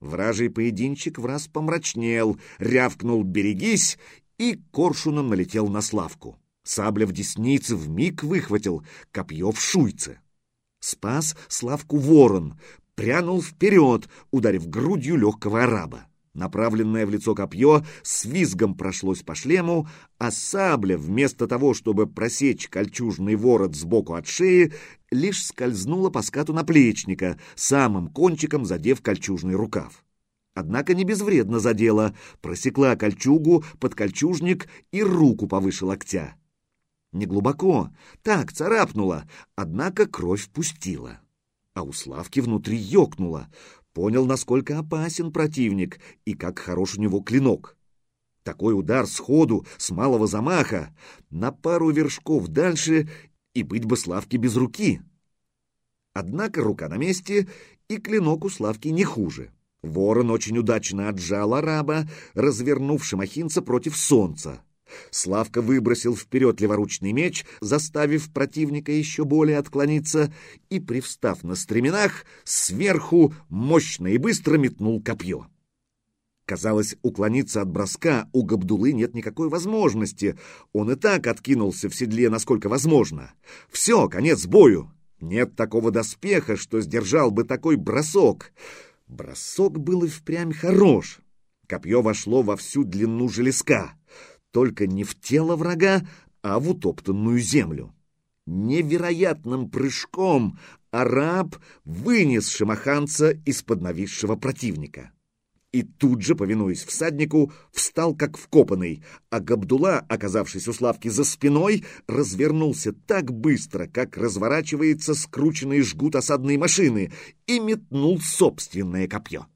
Вражий поединчик в раз помрачнел, рявкнул «берегись!» и коршуном налетел на Славку. Сабля в деснице вмиг выхватил, копье в шуйце. Спас Славку ворон, прянул вперед, ударив грудью легкого араба. Направленное в лицо копье с визгом прошлось по шлему, а сабля, вместо того, чтобы просечь кольчужный ворот сбоку от шеи, лишь скользнула по скату наплечника, самым кончиком задев кольчужный рукав. Однако не безвредно задела, просекла кольчугу под кольчужник и руку повыше локтя. Не глубоко, так, царапнула, однако кровь пустила. А у Славки внутри ёкнула — понял, насколько опасен противник и как хорош у него клинок. Такой удар сходу, с малого замаха, на пару вершков дальше и быть бы Славке без руки. Однако рука на месте, и клинок у Славки не хуже. Ворон очень удачно отжал араба, развернув шамахинца против солнца. Славка выбросил вперед леворучный меч, заставив противника еще более отклониться, и, привстав на стременах, сверху мощно и быстро метнул копье. Казалось, уклониться от броска у Габдулы нет никакой возможности. Он и так откинулся в седле, насколько возможно. Все, конец бою. Нет такого доспеха, что сдержал бы такой бросок. Бросок был и впрямь хорош. Копье вошло во всю длину железка только не в тело врага, а в утоптанную землю. Невероятным прыжком араб вынес шамаханца из-под нависшего противника. И тут же, повинуясь всаднику, встал как вкопанный, а Габдула, оказавшись у Славки за спиной, развернулся так быстро, как разворачивается скрученный жгут осадной машины, и метнул собственное копье.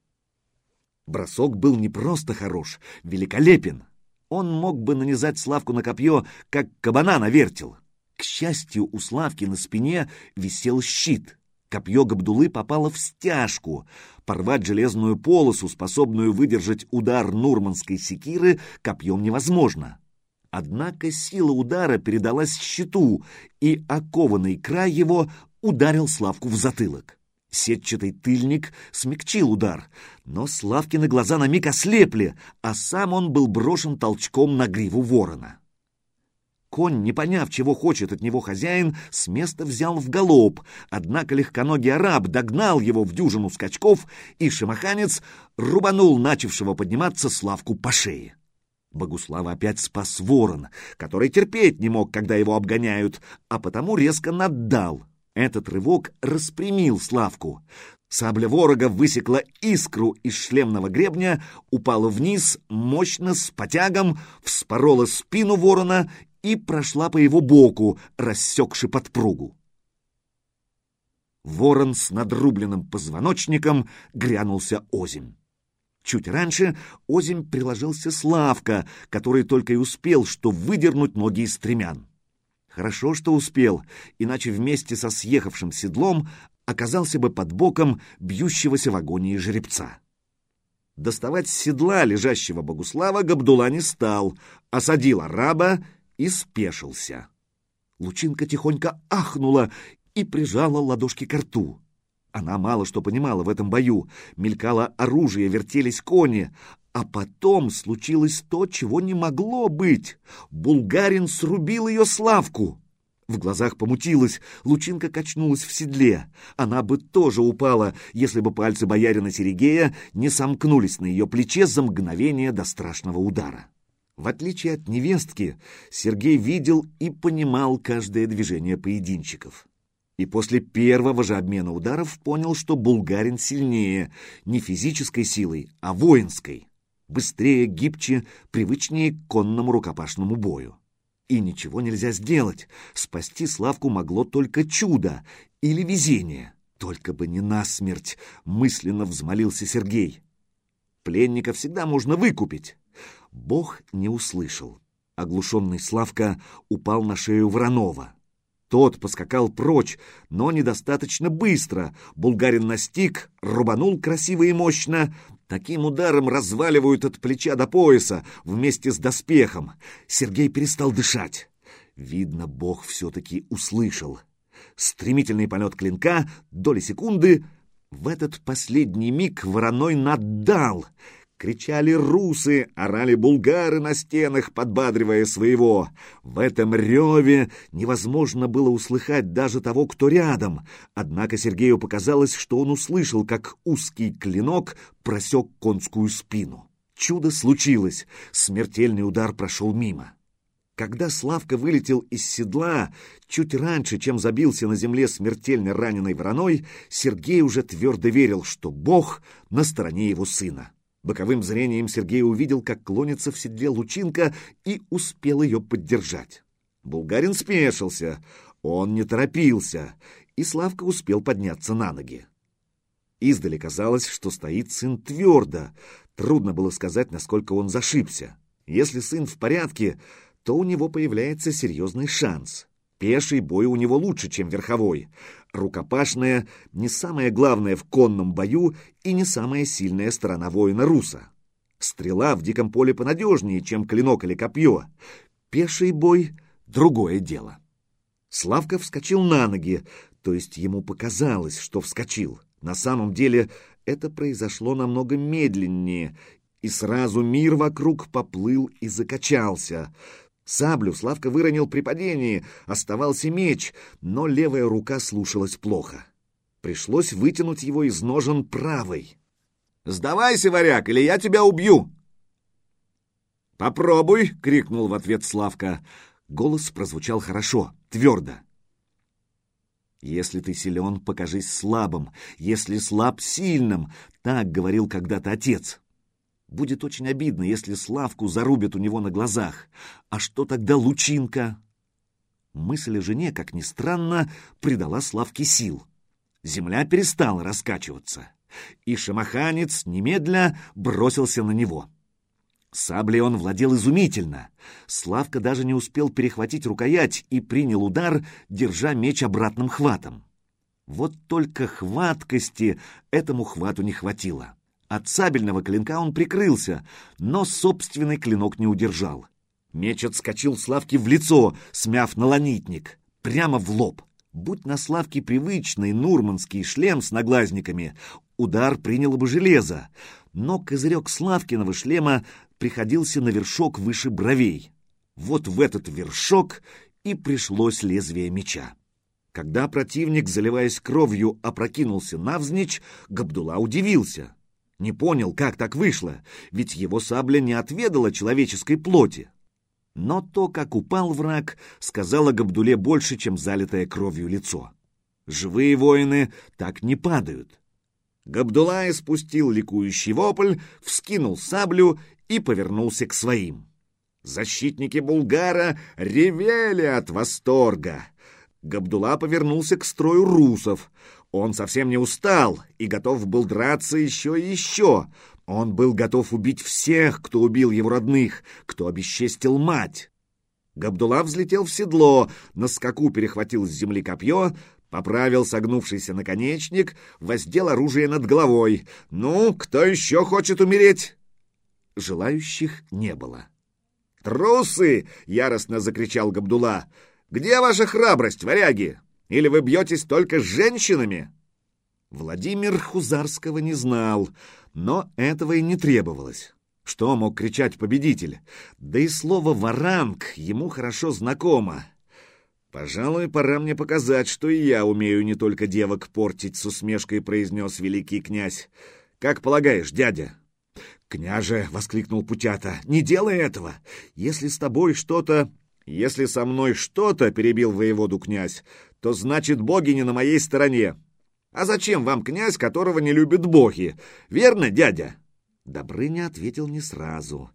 Бросок был не просто хорош, великолепен он мог бы нанизать Славку на копье, как кабана на вертел. К счастью, у Славки на спине висел щит. Копье Габдулы попало в стяжку. Порвать железную полосу, способную выдержать удар нурманской секиры, копьем невозможно. Однако сила удара передалась щиту, и окованный край его ударил Славку в затылок. Сетчатый тыльник смягчил удар, но Славкины глаза на миг ослепли, а сам он был брошен толчком на гриву ворона. Конь, не поняв, чего хочет от него хозяин, с места взял в галоп, однако легконогий араб догнал его в дюжину скачков, и шамаханец рубанул начавшего подниматься Славку по шее. Богуслава опять спас ворон, который терпеть не мог, когда его обгоняют, а потому резко наддал — этот рывок распрямил Славку. Сабля ворога высекла искру из шлемного гребня, упала вниз, мощно, с потягом, вспорола спину ворона и прошла по его боку, рассекши подпругу. Ворон с надрубленным позвоночником грянулся озимь. Чуть раньше озимь приложился Славка, который только и успел, что выдернуть ноги из стремян. Хорошо, что успел, иначе вместе со съехавшим седлом оказался бы под боком бьющегося в агонии жеребца. Доставать седла лежащего Богуслава Габдула не стал, осадил араба и спешился. Лучинка тихонько ахнула и прижала ладошки к рту. Она мало что понимала в этом бою. Мелькало оружие, вертелись кони, а потом случилось то, чего не могло быть. Булгарин срубил ее Славку. В глазах помутилась, лучинка качнулась в седле. Она бы тоже упала, если бы пальцы боярина Серегея не сомкнулись на ее плече за мгновение до страшного удара. В отличие от невестки, Сергей видел и понимал каждое движение поединчиков. И после первого же обмена ударов понял, что булгарин сильнее не физической силой, а воинской быстрее, гибче, привычнее к конному рукопашному бою. И ничего нельзя сделать. Спасти Славку могло только чудо или везение. Только бы не насмерть, мысленно взмолился Сергей. Пленника всегда можно выкупить. Бог не услышал. Оглушенный Славка упал на шею Воронова. Тот поскакал прочь, но недостаточно быстро. Булгарин настиг, рубанул красиво и мощно, Таким ударом разваливают от плеча до пояса вместе с доспехом. Сергей перестал дышать. Видно, Бог все-таки услышал. Стремительный полет клинка, доли секунды, В этот последний миг вороной наддал. Кричали русы, орали булгары на стенах, подбадривая своего. В этом реве невозможно было услыхать даже того, кто рядом. Однако Сергею показалось, что он услышал, как узкий клинок просек конскую спину. Чудо случилось, смертельный удар прошел мимо. Когда Славка вылетел из седла, чуть раньше, чем забился на земле смертельно раненой вороной, Сергей уже твердо верил, что Бог на стороне его сына. Боковым зрением Сергей увидел, как клонится в седле лучинка и успел ее поддержать. Булгарин спешился, он не торопился, и Славка успел подняться на ноги. Издали казалось, что стоит сын твердо, трудно было сказать, насколько он зашибся. Если сын в порядке, то у него появляется серьезный шанс. Пеший бой у него лучше, чем верховой. Рукопашная — не самое главное в конном бою и не самая сильная сторона воина руса. Стрела в диком поле понадежнее, чем клинок или копье. Пеший бой — другое дело. Славка вскочил на ноги, то есть ему показалось, что вскочил. На самом деле это произошло намного медленнее, и сразу мир вокруг поплыл и закачался — Саблю Славка выронил при падении, оставался меч, но левая рука слушалась плохо. Пришлось вытянуть его из ножен правой. «Сдавайся, варяг, или я тебя убью!» «Попробуй!» — крикнул в ответ Славка. Голос прозвучал хорошо, твердо. «Если ты силен, покажись слабым, если слаб — сильным», — так говорил когда-то отец. Будет очень обидно, если Славку зарубят у него на глазах. А что тогда Лучинка? Мысль о жене, как ни странно, придала Славке сил. Земля перестала раскачиваться, и шамаханец немедля бросился на него. Саблей он владел изумительно. Славка даже не успел перехватить рукоять и принял удар, держа меч обратным хватом. Вот только хваткости этому хвату не хватило. От сабельного клинка он прикрылся, но собственный клинок не удержал. Меч отскочил Славке в лицо, смяв налонитник, прямо в лоб. Будь на Славке привычный нурманский шлем с наглазниками, удар приняло бы железо, но козырек Славкиного шлема приходился на вершок выше бровей. Вот в этот вершок и пришлось лезвие меча. Когда противник, заливаясь кровью, опрокинулся навзничь, Габдула удивился. Не понял, как так вышло, ведь его сабля не отведала человеческой плоти. Но то, как упал враг, сказала Габдуле больше, чем залитое кровью лицо. Живые воины так не падают. Габдулай спустил ликующий вопль, вскинул саблю и повернулся к своим. Защитники Булгара ревели от восторга. Габдула повернулся к строю русов. Он совсем не устал и готов был драться еще и еще. Он был готов убить всех, кто убил его родных, кто обесчестил мать. Габдулла взлетел в седло, на скаку перехватил с земли копье, поправил согнувшийся наконечник, воздел оружие над головой. «Ну, кто еще хочет умереть?» Желающих не было. «Трусы!» — яростно закричал Габдулла. «Где ваша храбрость, варяги? Или вы бьетесь только с женщинами?» Владимир Хузарского не знал, но этого и не требовалось. Что мог кричать победитель? Да и слово «варанг» ему хорошо знакомо. «Пожалуй, пора мне показать, что и я умею не только девок портить», — с усмешкой произнес великий князь. «Как полагаешь, дядя?» «Княже!» — воскликнул Путята. «Не делай этого! Если с тобой что-то...» «Если со мной что-то, — перебил воеводу князь, — то значит боги не на моей стороне. А зачем вам князь, которого не любят боги? Верно, дядя?» Добрыня ответил не сразу.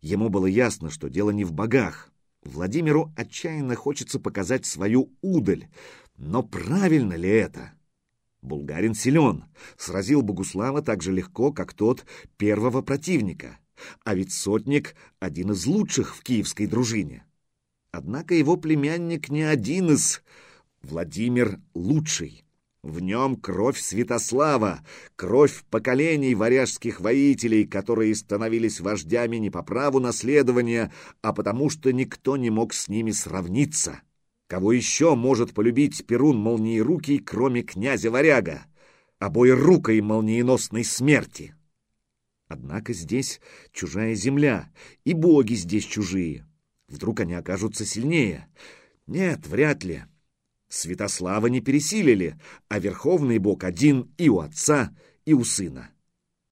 Ему было ясно, что дело не в богах. Владимиру отчаянно хочется показать свою удаль. Но правильно ли это? Булгарин силен, сразил Богуслава так же легко, как тот первого противника. А ведь сотник — один из лучших в киевской дружине. Однако его племянник не один из... Владимир лучший. В нем кровь Святослава, кровь поколений варяжских воителей, которые становились вождями не по праву наследования, а потому что никто не мог с ними сравниться. Кого еще может полюбить Перун Молниерукий, кроме князя Варяга? обои рукой молниеносной смерти. Однако здесь чужая земля, и боги здесь чужие. Вдруг они окажутся сильнее? Нет, вряд ли. Святослава не пересилили, а верховный бог один и у отца, и у сына.